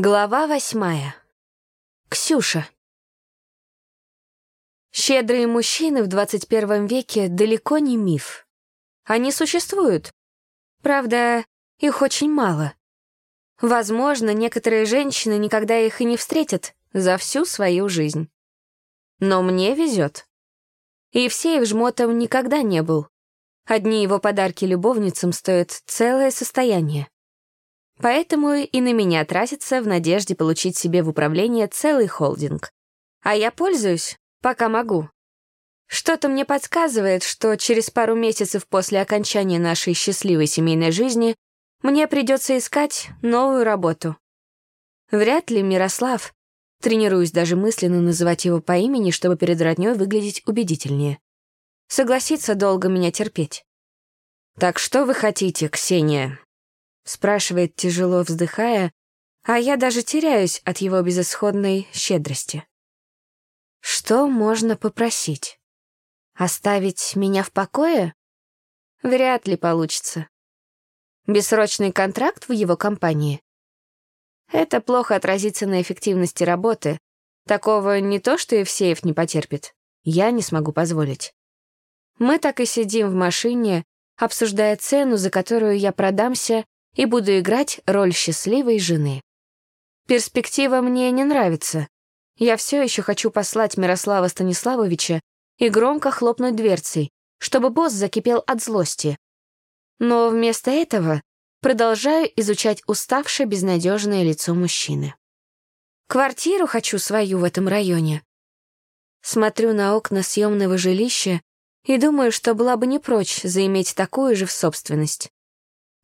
Глава восьмая. Ксюша. Щедрые мужчины в 21 веке далеко не миф. Они существуют. Правда, их очень мало. Возможно, некоторые женщины никогда их и не встретят за всю свою жизнь. Но мне везет. Евсеев жмотом никогда не был. Одни его подарки любовницам стоят целое состояние. Поэтому и на меня тратится в надежде получить себе в управление целый холдинг. А я пользуюсь, пока могу. Что-то мне подсказывает, что через пару месяцев после окончания нашей счастливой семейной жизни мне придется искать новую работу. Вряд ли Мирослав, тренируюсь даже мысленно называть его по имени, чтобы перед роднёй выглядеть убедительнее, согласится долго меня терпеть. «Так что вы хотите, Ксения?» Спрашивает, тяжело вздыхая, а я даже теряюсь от его безысходной щедрости. Что можно попросить? Оставить меня в покое? Вряд ли получится. Бессрочный контракт в его компании? Это плохо отразится на эффективности работы. Такого не то, что Евсеев не потерпит. Я не смогу позволить. Мы так и сидим в машине, обсуждая цену, за которую я продамся и буду играть роль счастливой жены. Перспектива мне не нравится. Я все еще хочу послать Мирослава Станиславовича и громко хлопнуть дверцей, чтобы босс закипел от злости. Но вместо этого продолжаю изучать уставшее безнадежное лицо мужчины. Квартиру хочу свою в этом районе. Смотрю на окна съемного жилища и думаю, что была бы не прочь заиметь такую же в собственность.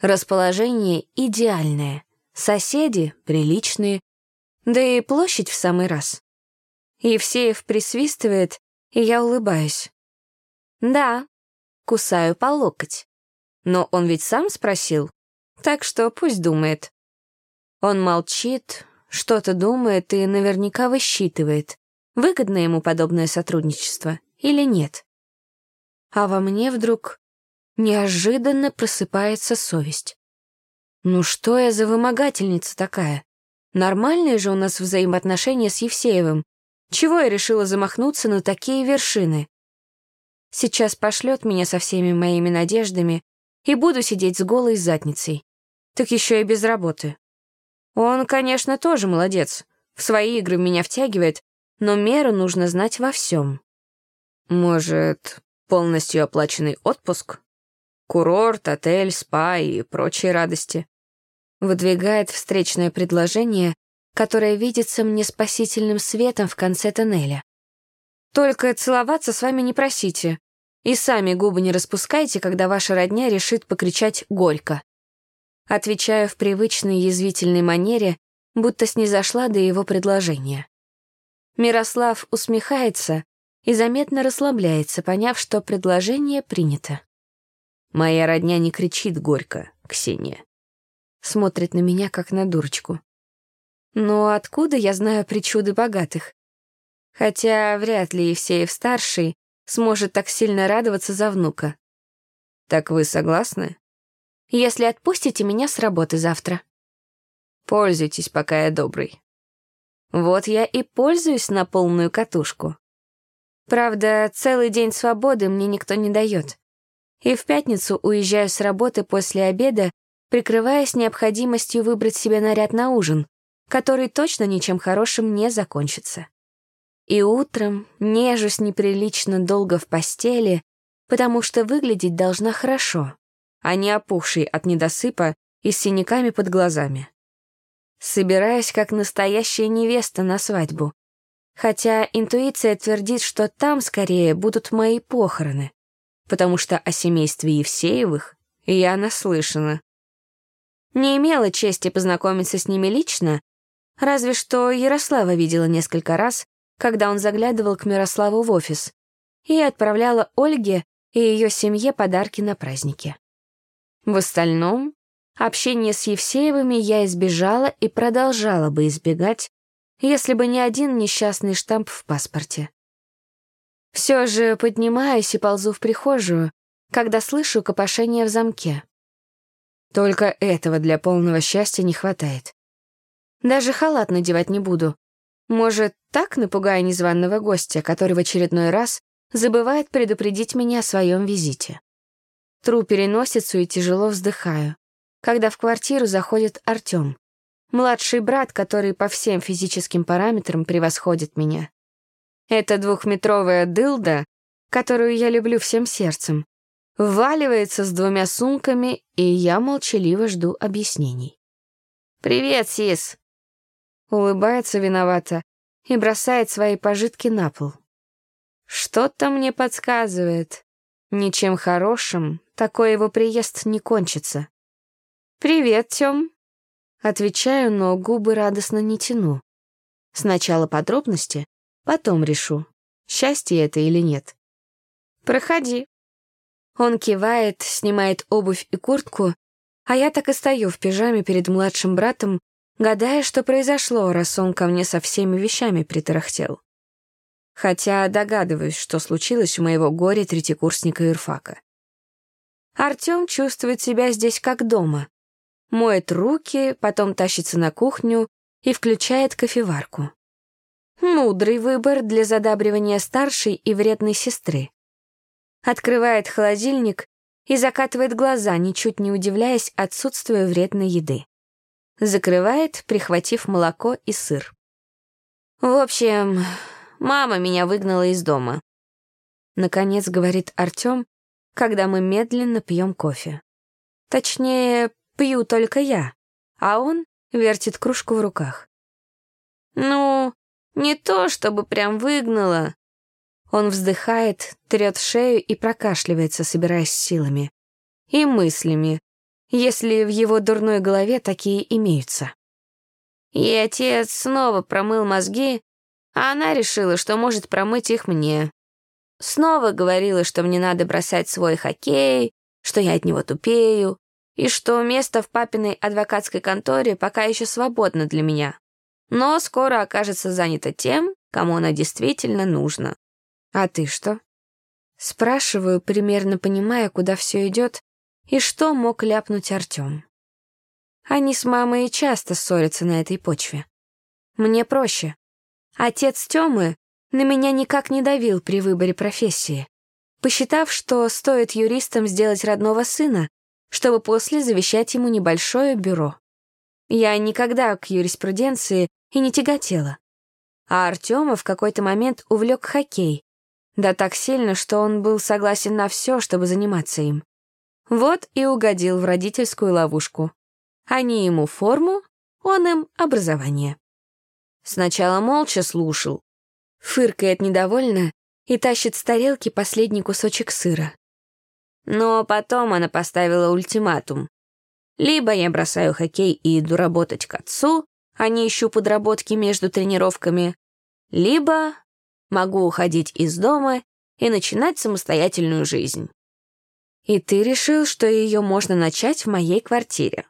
Расположение идеальное, соседи приличные, да и площадь в самый раз. Евсеев присвистывает, и я улыбаюсь. Да, кусаю по локоть. Но он ведь сам спросил, так что пусть думает. Он молчит, что-то думает и наверняка высчитывает, выгодно ему подобное сотрудничество или нет. А во мне вдруг неожиданно просыпается совесть. Ну что я за вымогательница такая? Нормальные же у нас взаимоотношения с Евсеевым. Чего я решила замахнуться на такие вершины? Сейчас пошлет меня со всеми моими надеждами и буду сидеть с голой задницей. Так еще и без работы. Он, конечно, тоже молодец. В свои игры меня втягивает, но меру нужно знать во всем. Может, полностью оплаченный отпуск? Курорт, отель, спа и прочие радости. Выдвигает встречное предложение, которое видится мне спасительным светом в конце тоннеля. Только целоваться с вами не просите. И сами губы не распускайте, когда ваша родня решит покричать горько. Отвечаю в привычной язвительной манере, будто снизошла до его предложения. Мирослав усмехается и заметно расслабляется, поняв, что предложение принято. Моя родня не кричит горько, Ксения. Смотрит на меня, как на дурочку. Но откуда я знаю причуды богатых? Хотя вряд ли Евсеев-старший сможет так сильно радоваться за внука. Так вы согласны? Если отпустите меня с работы завтра. Пользуйтесь, пока я добрый. Вот я и пользуюсь на полную катушку. Правда, целый день свободы мне никто не дает и в пятницу уезжаю с работы после обеда, прикрываясь необходимостью выбрать себе наряд на ужин, который точно ничем хорошим не закончится. И утром нежусь неприлично долго в постели, потому что выглядеть должна хорошо, а не опухшей от недосыпа и с синяками под глазами. Собираюсь как настоящая невеста на свадьбу, хотя интуиция твердит, что там скорее будут мои похороны потому что о семействе Евсеевых я наслышана. Не имела чести познакомиться с ними лично, разве что Ярослава видела несколько раз, когда он заглядывал к Мирославу в офис, и отправляла Ольге и ее семье подарки на праздники. В остальном, общение с Евсеевыми я избежала и продолжала бы избегать, если бы не один несчастный штамп в паспорте. Все же поднимаюсь и ползу в прихожую, когда слышу копошение в замке. Только этого для полного счастья не хватает. Даже халат надевать не буду. Может, так напугаю незваного гостя, который в очередной раз забывает предупредить меня о своем визите. Тру переносицу и тяжело вздыхаю, когда в квартиру заходит Артем, младший брат, который по всем физическим параметрам превосходит меня. Это двухметровая дылда, которую я люблю всем сердцем, вваливается с двумя сумками, и я молчаливо жду объяснений. «Привет, Сис!» Улыбается виновато и бросает свои пожитки на пол. Что-то мне подсказывает. Ничем хорошим такой его приезд не кончится. «Привет, Тём!» Отвечаю, но губы радостно не тяну. Сначала подробности, потом решу, счастье это или нет. «Проходи». Он кивает, снимает обувь и куртку, а я так и стою в пижаме перед младшим братом, гадая, что произошло, раз он ко мне со всеми вещами притарахтел. Хотя догадываюсь, что случилось у моего горя-третьекурсника Ирфака. Артём чувствует себя здесь как дома. Моет руки, потом тащится на кухню и включает кофеварку. Мудрый выбор для задабривания старшей и вредной сестры. Открывает холодильник и закатывает глаза, ничуть не удивляясь отсутствию вредной еды. Закрывает, прихватив молоко и сыр. В общем, мама меня выгнала из дома. Наконец говорит Артём, когда мы медленно пьем кофе. Точнее, пью только я, а он вертит кружку в руках. «Ну, не то, чтобы прям выгнала». Он вздыхает, трет шею и прокашливается, собираясь силами. И мыслями, если в его дурной голове такие имеются. И отец снова промыл мозги, а она решила, что может промыть их мне. Снова говорила, что мне надо бросать свой хоккей, что я от него тупею, и что место в папиной адвокатской конторе пока еще свободно для меня, но скоро окажется занято тем, кому она действительно нужна. А ты что? Спрашиваю, примерно понимая, куда все идет, и что мог ляпнуть Артем. Они с мамой часто ссорятся на этой почве. Мне проще. Отец Тёмы на меня никак не давил при выборе профессии, посчитав, что стоит юристам сделать родного сына, чтобы после завещать ему небольшое бюро. Я никогда к юриспруденции и не тяготела. А Артема в какой-то момент увлек хоккей, да так сильно, что он был согласен на все, чтобы заниматься им. Вот и угодил в родительскую ловушку. Они ему форму, он им образование. Сначала молча слушал, фыркает недовольно и тащит с тарелки последний кусочек сыра. Но потом она поставила ультиматум. Либо я бросаю хоккей и иду работать к отцу, а не ищу подработки между тренировками, либо могу уходить из дома и начинать самостоятельную жизнь. И ты решил, что ее можно начать в моей квартире.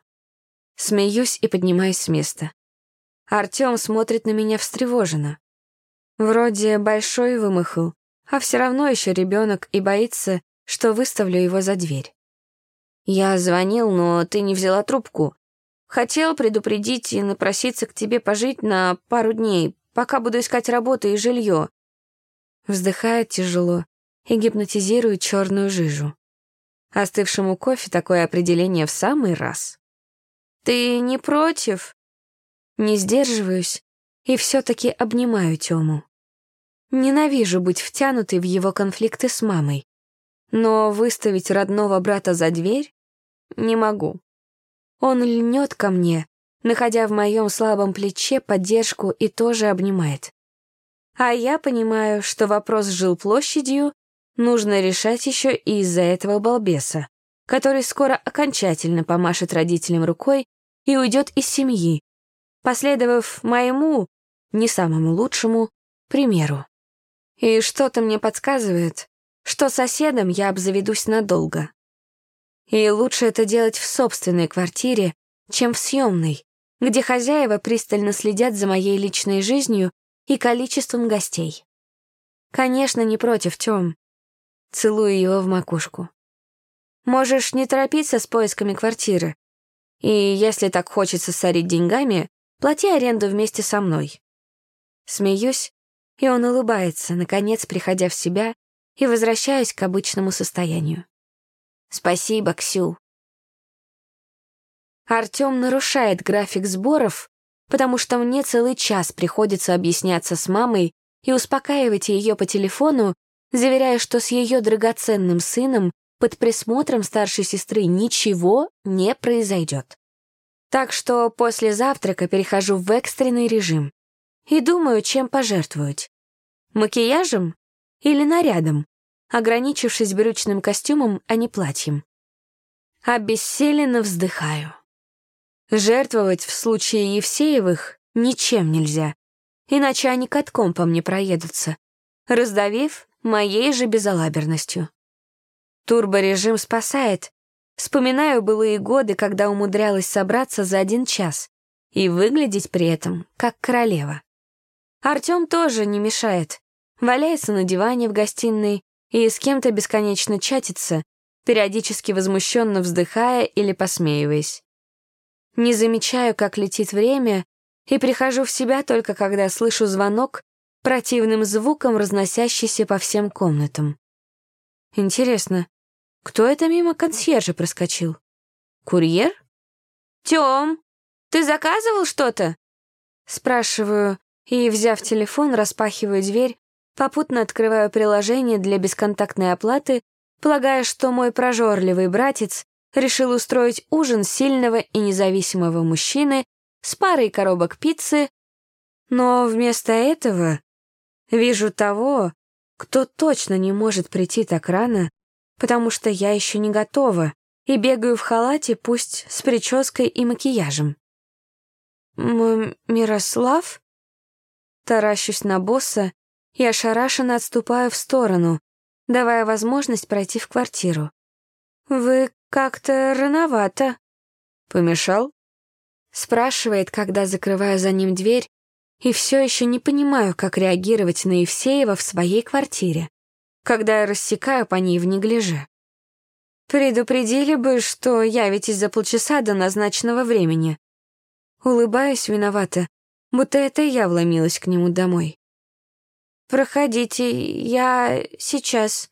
Смеюсь и поднимаюсь с места. Артем смотрит на меня встревоженно. Вроде большой вымахал, а все равно еще ребенок и боится, что выставлю его за дверь. Я звонил, но ты не взяла трубку. Хотел предупредить и напроситься к тебе пожить на пару дней, пока буду искать работу и жилье. Вздыхает тяжело и гипнотизирует черную жижу. Остывшему кофе такое определение в самый раз. «Ты не против?» Не сдерживаюсь и все-таки обнимаю Тему. Ненавижу быть втянутой в его конфликты с мамой, но выставить родного брата за дверь не могу. Он льнет ко мне, находя в моем слабом плече поддержку и тоже обнимает. А я понимаю, что вопрос с жилплощадью нужно решать еще и из-за этого балбеса, который скоро окончательно помашет родителям рукой и уйдет из семьи, последовав моему, не самому лучшему, примеру. И что-то мне подсказывает, что соседом я обзаведусь надолго. И лучше это делать в собственной квартире, чем в съемной, где хозяева пристально следят за моей личной жизнью и количеством гостей. Конечно, не против, Тём. Целую его в макушку. Можешь не торопиться с поисками квартиры. И если так хочется сорить деньгами, Плати аренду вместе со мной». Смеюсь, и он улыбается, наконец приходя в себя и возвращаясь к обычному состоянию. «Спасибо, Ксю». Артём нарушает график сборов, потому что мне целый час приходится объясняться с мамой и успокаивать ее по телефону, заверяя, что с ее драгоценным сыном под присмотром старшей сестры ничего не произойдет. Так что после завтрака перехожу в экстренный режим и думаю, чем пожертвовать. Макияжем или нарядом, ограничившись брючным костюмом, а не платьем. Обессиленно вздыхаю. Жертвовать в случае Евсеевых ничем нельзя, иначе они катком по мне проедутся, раздавив моей же безалаберностью. Турборежим спасает. Вспоминаю былые годы, когда умудрялась собраться за один час и выглядеть при этом как королева. Артём тоже не мешает. Валяется на диване в гостиной и с кем-то бесконечно чатится, периодически возмущенно вздыхая или посмеиваясь. Не замечаю, как летит время, и прихожу в себя только когда слышу звонок противным звуком, разносящийся по всем комнатам. Интересно, кто это мимо консьержа проскочил? Курьер? «Тём, ты заказывал что-то?» Спрашиваю и, взяв телефон, распахиваю дверь, попутно открываю приложение для бесконтактной оплаты, полагая, что мой прожорливый братец решил устроить ужин сильного и независимого мужчины с парой коробок пиццы, но вместо этого вижу того, кто точно не может прийти так рано, потому что я еще не готова и бегаю в халате, пусть с прической и макияжем. «Мирослав?» Таращусь на босса и ошарашенно отступаю в сторону, давая возможность пройти в квартиру. «Вы как-то рановато». «Помешал?» Спрашивает, когда закрываю за ним дверь, и все еще не понимаю, как реагировать на Евсеева в своей квартире, когда я рассекаю по ней в неглиже. Предупредили бы, что явитесь за полчаса до назначенного времени. Улыбаюсь виновата, будто это я вломилась к нему домой. «Проходите, я сейчас...»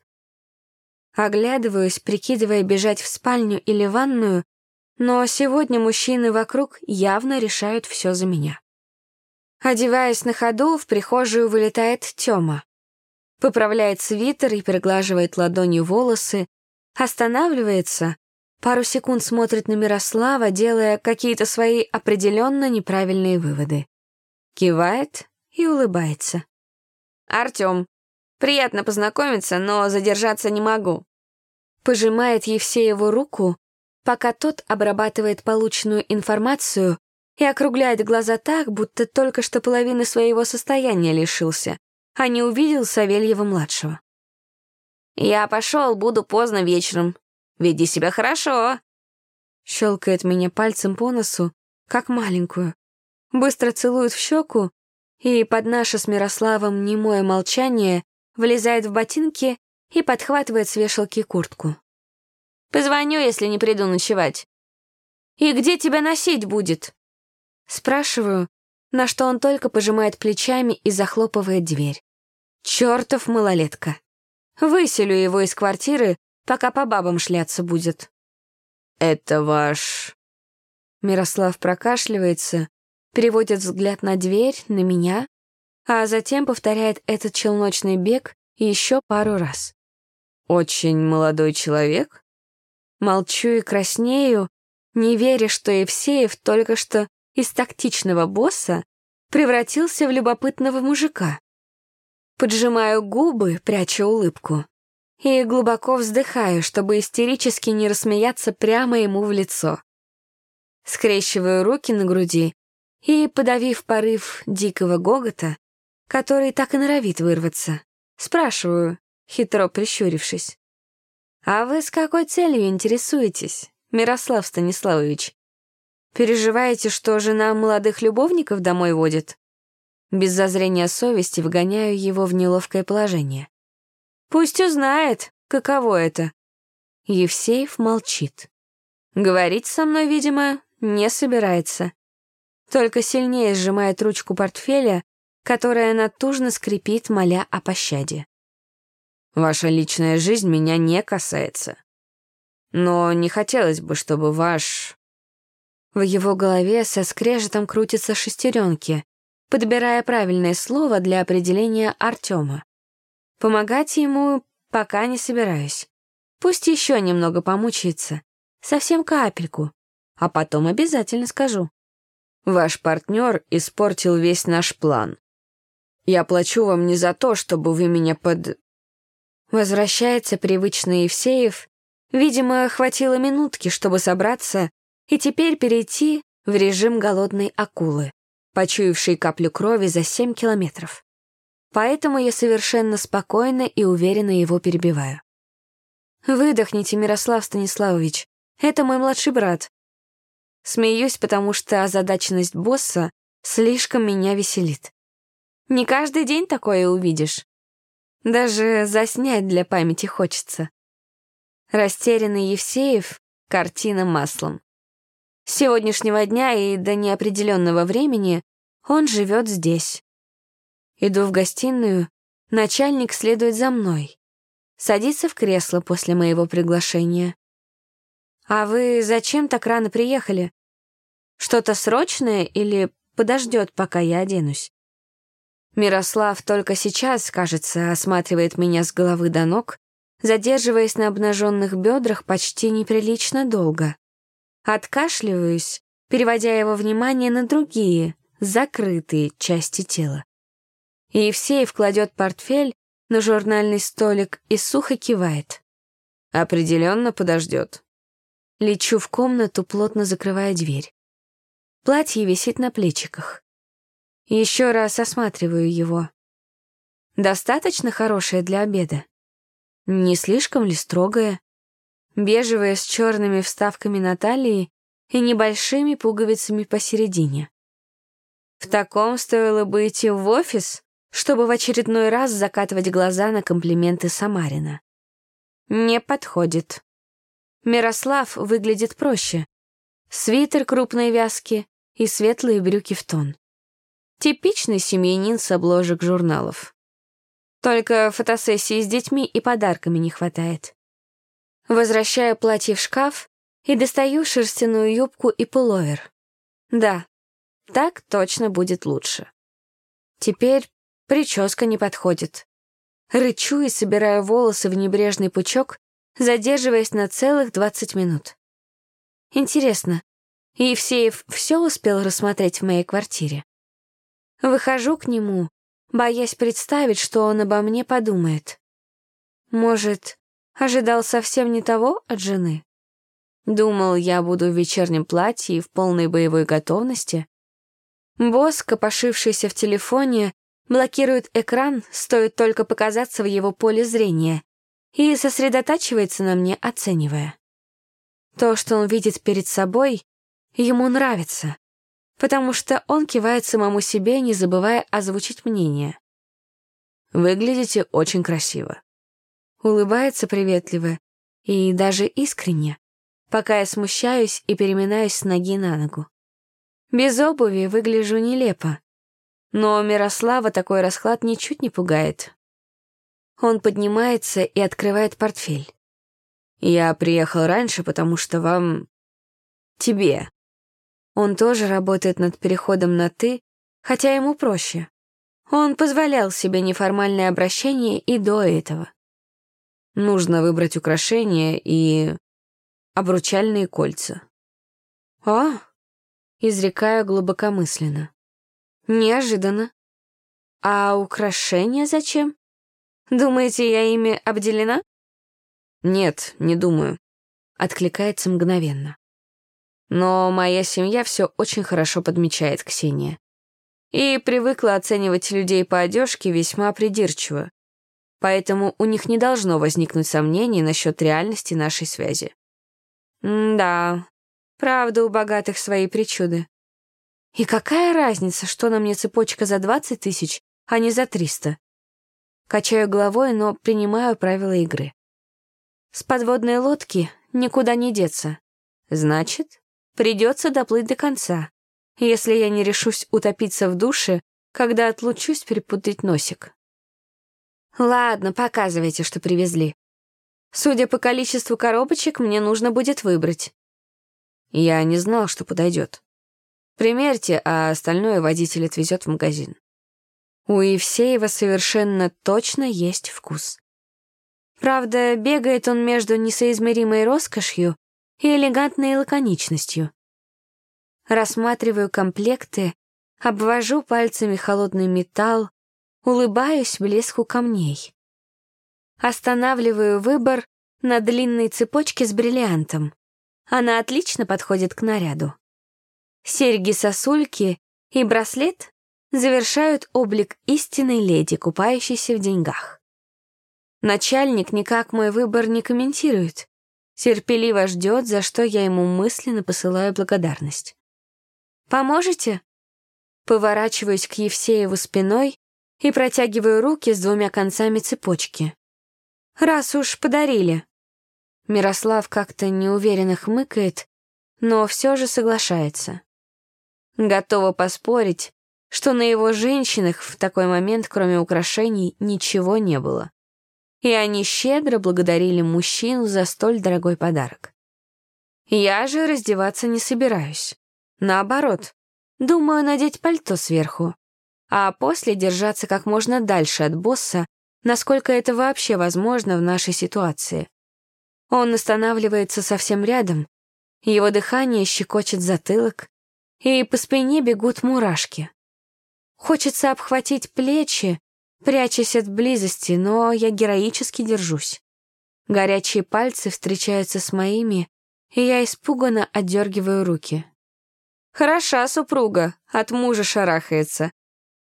Оглядываюсь, прикидывая бежать в спальню или ванную, но сегодня мужчины вокруг явно решают все за меня. Одеваясь на ходу, в прихожую вылетает Тёма. Поправляет свитер и приглаживает ладонью волосы, останавливается, пару секунд смотрит на Мирослава, делая какие-то свои определенно неправильные выводы. Кивает и улыбается. «Артём, Приятно познакомиться, но задержаться не могу». Пожимает Евсееву руку, пока тот обрабатывает полученную информацию и округляет глаза так, будто только что половины своего состояния лишился, а не увидел Савельева-младшего. «Я пошел, буду поздно вечером. Веди себя хорошо!» Щелкает меня пальцем по носу, как маленькую. Быстро целует в щеку, и под наше с Мирославом немое молчание влезает в ботинки и подхватывает с вешалки куртку. «Позвоню, если не приду ночевать». «И где тебя носить будет?» Спрашиваю, на что он только пожимает плечами и захлопывает дверь. Чёртов малолетка. Выселю его из квартиры, пока по бабам шляться будет. «Это ваш...» Мирослав прокашливается, переводит взгляд на дверь, на меня, а затем повторяет этот челночный бег еще пару раз. «Очень молодой человек?» Молчу и краснею, не веря, что Евсеев только что из тактичного босса превратился в любопытного мужика. Поджимаю губы, пряча улыбку, и глубоко вздыхаю, чтобы истерически не рассмеяться прямо ему в лицо. Скрещиваю руки на груди и, подавив порыв дикого гогота, который так и норовит вырваться. Спрашиваю, хитро прищурившись. «А вы с какой целью интересуетесь, Мирослав Станиславович? Переживаете, что жена молодых любовников домой водит?» Без зазрения совести вгоняю его в неловкое положение. «Пусть узнает, каково это». Евсеев молчит. Говорить со мной, видимо, не собирается. Только сильнее сжимает ручку портфеля, которая натужно скрипит, моля о пощаде. «Ваша личная жизнь меня не касается. Но не хотелось бы, чтобы ваш...» В его голове со скрежетом крутятся шестеренки, подбирая правильное слово для определения Артема. Помогать ему пока не собираюсь. Пусть еще немного помучается, совсем капельку, а потом обязательно скажу. Ваш партнер испортил весь наш план. Я плачу вам не за то, чтобы вы меня под... Возвращается привычный Евсеев. Видимо, хватило минутки, чтобы собраться и теперь перейти в режим голодной акулы, почуявшей каплю крови за семь километров. Поэтому я совершенно спокойно и уверенно его перебиваю. «Выдохните, Мирослав Станиславович. Это мой младший брат. Смеюсь, потому что озадаченность босса слишком меня веселит. Не каждый день такое увидишь. Даже заснять для памяти хочется. Растерянный Евсеев — картина маслом. С сегодняшнего дня и до неопределенного времени он живет здесь. Иду в гостиную, начальник следует за мной. Садится в кресло после моего приглашения. «А вы зачем так рано приехали? Что-то срочное или подождет, пока я оденусь?» Мирослав только сейчас, кажется, осматривает меня с головы до ног, задерживаясь на обнаженных бедрах почти неприлично долго. Откашливаюсь, переводя его внимание на другие, закрытые части тела. Евсеев кладет портфель на журнальный столик и сухо кивает. «Определенно подождет». Лечу в комнату, плотно закрывая дверь. Платье висит на плечиках. Еще раз осматриваю его. Достаточно хорошее для обеда? Не слишком ли строгое? Бежевое с черными вставками на талии и небольшими пуговицами посередине. В таком стоило бы идти в офис, чтобы в очередной раз закатывать глаза на комплименты Самарина. Не подходит. Мирослав выглядит проще. Свитер крупной вязки и светлые брюки в тон. Типичный семьянин с обложек журналов. Только фотосессии с детьми и подарками не хватает. Возвращаю платье в шкаф и достаю шерстяную юбку и пуловер. Да, так точно будет лучше. Теперь Прическа не подходит. Рычу и собираю волосы в небрежный пучок, задерживаясь на целых 20 минут. Интересно, Евсеев все успел рассмотреть в моей квартире? Выхожу к нему, боясь представить, что он обо мне подумает. Может, ожидал совсем не того от жены? Думал, я буду в вечернем платье и в полной боевой готовности? Босс, копошившийся в телефоне, блокирует экран, стоит только показаться в его поле зрения, и сосредотачивается на мне, оценивая. То, что он видит перед собой, ему нравится, потому что он кивает самому себе, не забывая озвучить мнение. «Выглядите очень красиво». Улыбается приветливо и даже искренне, пока я смущаюсь и переминаюсь с ноги на ногу. Без обуви выгляжу нелепо, но Мирослава такой расклад ничуть не пугает. Он поднимается и открывает портфель. «Я приехал раньше, потому что вам... тебе». Он тоже работает над переходом на «ты», хотя ему проще. Он позволял себе неформальное обращение и до этого. Нужно выбрать украшения и... обручальные кольца. «О!» — изрекаю глубокомысленно. Неожиданно. А украшения зачем? Думаете, я ими обделена? Нет, не думаю. Откликается мгновенно. Но моя семья все очень хорошо подмечает, Ксения. И привыкла оценивать людей по одежке весьма придирчиво. Поэтому у них не должно возникнуть сомнений насчет реальности нашей связи. М да, правда у богатых свои причуды. И какая разница, что на мне цепочка за 20 тысяч, а не за 300? Качаю головой, но принимаю правила игры. С подводной лодки никуда не деться. Значит, придется доплыть до конца. если я не решусь утопиться в душе, когда отлучусь перепутать носик. Ладно, показывайте, что привезли. Судя по количеству коробочек, мне нужно будет выбрать. Я не знал, что подойдет. Примерьте, а остальное водитель отвезет в магазин. У Евсеева совершенно точно есть вкус. Правда, бегает он между несоизмеримой роскошью и элегантной лаконичностью. Рассматриваю комплекты, обвожу пальцами холодный металл, улыбаюсь блеску камней. Останавливаю выбор на длинной цепочке с бриллиантом. Она отлично подходит к наряду. Серьги-сосульки и браслет завершают облик истинной леди, купающейся в деньгах. Начальник никак мой выбор не комментирует. Терпеливо ждет, за что я ему мысленно посылаю благодарность. «Поможете?» Поворачиваюсь к Евсееву спиной и протягиваю руки с двумя концами цепочки. «Раз уж подарили». Мирослав как-то неуверенно хмыкает, но все же соглашается. Готова поспорить, что на его женщинах в такой момент, кроме украшений, ничего не было и они щедро благодарили мужчину за столь дорогой подарок. Я же раздеваться не собираюсь. Наоборот, думаю надеть пальто сверху, а после держаться как можно дальше от босса, насколько это вообще возможно в нашей ситуации. Он останавливается совсем рядом, его дыхание щекочет затылок, и по спине бегут мурашки. Хочется обхватить плечи прячась от близости, но я героически держусь. Горячие пальцы встречаются с моими, и я испуганно отдергиваю руки. «Хороша супруга, от мужа шарахается».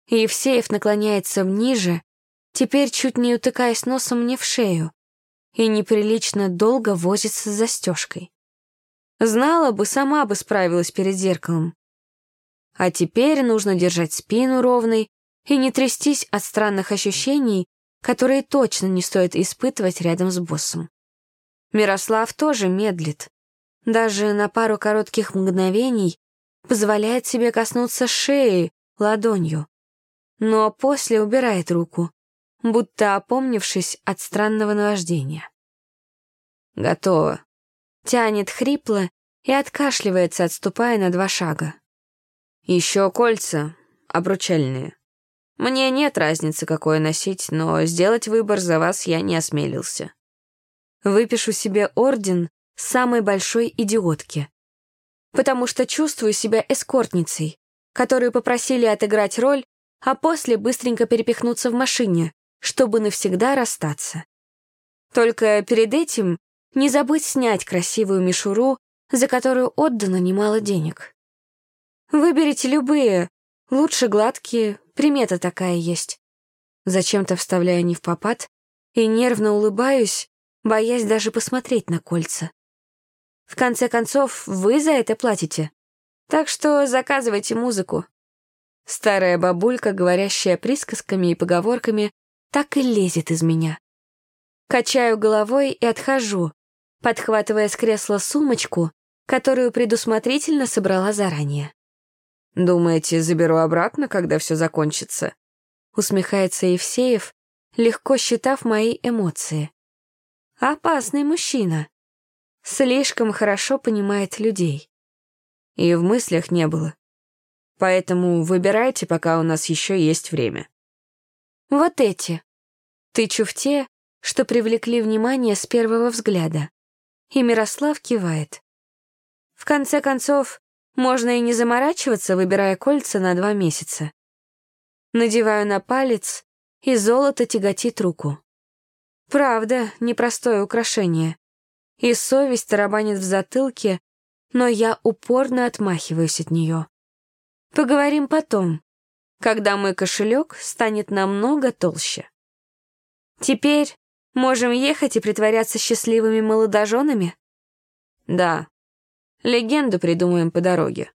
Евсеев наклоняется ниже, теперь чуть не утыкаясь носом мне в шею, и неприлично долго возится с застежкой. Знала бы, сама бы справилась перед зеркалом. А теперь нужно держать спину ровной, и не трястись от странных ощущений, которые точно не стоит испытывать рядом с боссом. Мирослав тоже медлит. Даже на пару коротких мгновений позволяет себе коснуться шеи ладонью, но после убирает руку, будто опомнившись от странного наваждения. «Готово», — тянет хрипло и откашливается, отступая на два шага. «Еще кольца обручальные». Мне нет разницы, какое носить, но сделать выбор за вас я не осмелился. Выпишу себе орден самой большой идиотки. Потому что чувствую себя эскортницей, которую попросили отыграть роль, а после быстренько перепихнуться в машине, чтобы навсегда расстаться. Только перед этим не забыть снять красивую мишуру, за которую отдано немало денег. Выберите любые, лучше гладкие, Примета такая есть. Зачем-то вставляю не в попад и нервно улыбаюсь, боясь даже посмотреть на кольца. В конце концов, вы за это платите. Так что заказывайте музыку. Старая бабулька, говорящая присказками и поговорками, так и лезет из меня. Качаю головой и отхожу, подхватывая с кресла сумочку, которую предусмотрительно собрала заранее. «Думаете, заберу обратно, когда все закончится?» Усмехается Евсеев, легко считав мои эмоции. Опасный мужчина. Слишком хорошо понимает людей. И в мыслях не было. Поэтому выбирайте, пока у нас еще есть время. Вот эти. Тычу в те, что привлекли внимание с первого взгляда. И Мирослав кивает. В конце концов, можно и не заморачиваться, выбирая кольца на два месяца. Надеваю на палец, и золото тяготит руку. Правда, непростое украшение. И совесть тарабанит в затылке, но я упорно отмахиваюсь от нее. Поговорим потом, когда мой кошелек станет намного толще. Теперь можем ехать и притворяться счастливыми молодоженами? Да, Легенду придумаем по дороге.